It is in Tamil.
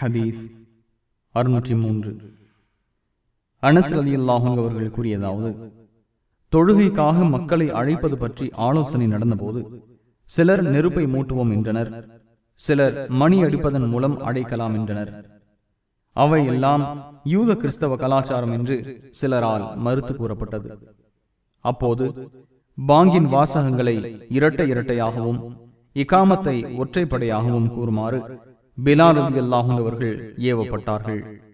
ஹதீஸ் அறுநூற்றி மூன்று. அனஸ் அல்லாஹும் அவர்கள் கூறியதாவது தொழுகைக்காக மக்களை அழைப்பது பற்றி ஆலோசனை நடந்தபோது சிலர் நெருப்பை மூட்டுவோம் என்றனர் சிலர் மணி அடிப்பதன் மூலம் அடைக்கலாம் என்றனர். அவை எல்லாம் யூத கிறிஸ்தவ கலாச்சாரம் என்று சிலரால் மறுத்து கூறப்பட்டது. அப்போது பாங்கின் வாசகங்களை இரட்டை இரட்டையாகவும் இக்காமத்தை ஒற்றைப்படையாகவும் கூறுமாறு பிலாரதி அலி அவர்கள் ஏவப்பட்டார்கள்.